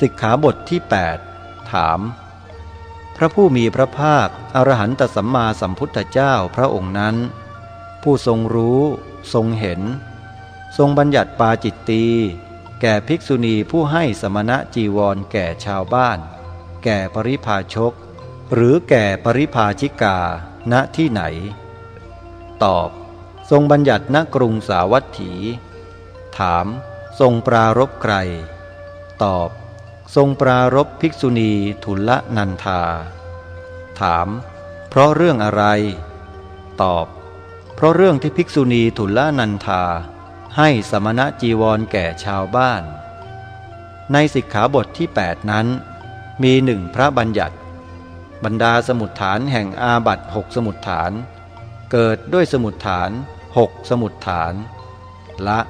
สิกขาบทที่ 8 ถาม พระผู้มีพระภาค อรหันตสัมมาสัมพุทธเจ้าพระองค์นั้น ผู้ทรงรู้ทรงเห็น ทรงบัญญัติปาจิตตี แก่ภิกษุณีผู้ให้สมณะจีวรแก่ชาวบ้าน แก่ปริพาชก หรือแก่ปริพาชิกา ณที่ไหน ตอบ ทรงบัญญัติณกรุงสาวัตถี ถาม ทรงปรารบใคร ตอบ ทรงปรารบภิกษุณีทุลนันธา ถาม เพราะเรื่องอะไร ตอบ เพราะเรื่องที่ภิกษุณีทุลนันธา ให้สมณะจีวรแก่ชาวบ้าน ในสิกขาบทที่ 8 นั้น มีหนึ่งพระบัญญัติ บรรดาสมุดฐานแห่งอาบัตหกสมุดฐาน เกิดด้วยสมุดฐานหกสมุดฐาน ละ